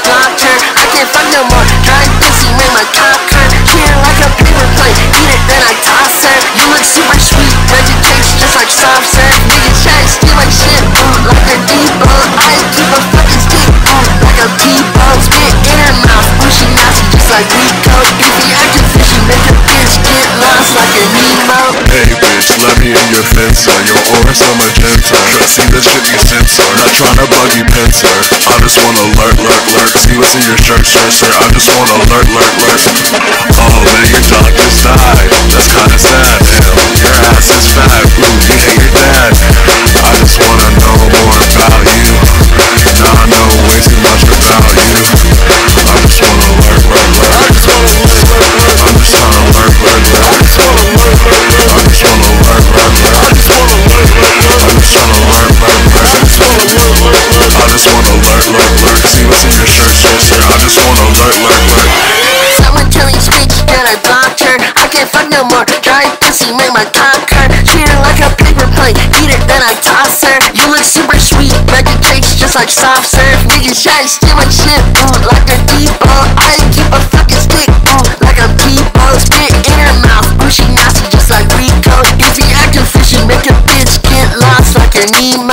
speech that I can't fuck no more. Drive busy, make my cock hurt. Treat like a paper plate. Eat it, then I toss her. You look super sweet. Vegetation just like soft serve. Niggas try to steal my shit. Ooh, like a debug. I keep a fucking stick. Ooh, like a T-bone. Spit in her mouth. Ooh, she nasty just like Rico. If you acting fishy, make a bitch get lost like a Nemo. Hey bitch, let me in your fencer Your aura's a magenta See the shit you censor Not tryna bug you pincer I just wanna lurk, lurk, lurk. See what's in your shirt, shirt, shirt. I just wanna lurk, lurk, like my conquer Treat like a paper plate, eat it then I toss her. You look super sweet, making cakes just like soft serve. Nigga shy, steal my shit, ooh, like a depot. I keep a fucking stick, ooh, like a depot. Spit in her mouth, ooh, she nasty just like Rico. If he actin' fishy, make a bitch get lost. Like an emo.